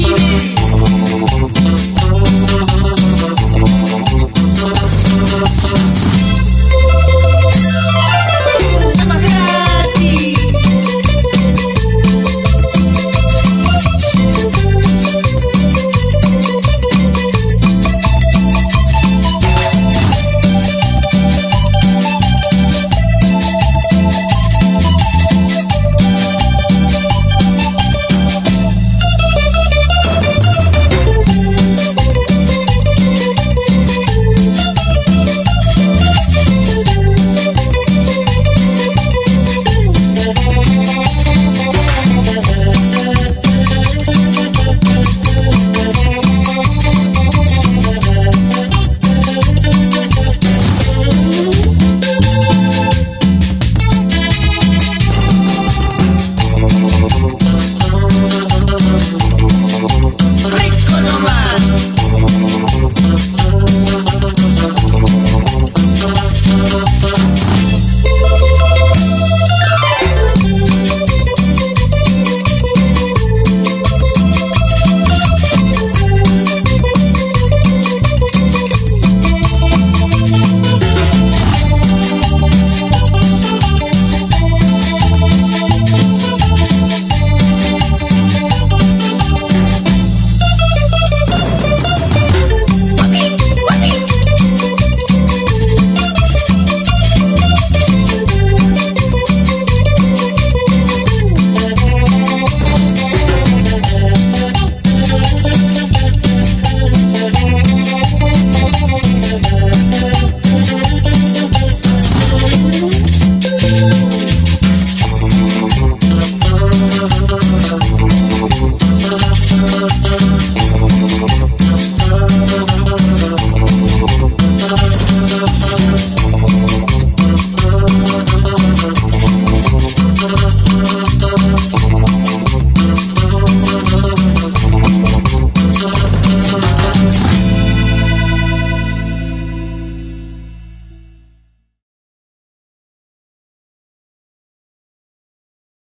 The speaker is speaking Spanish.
baby. time.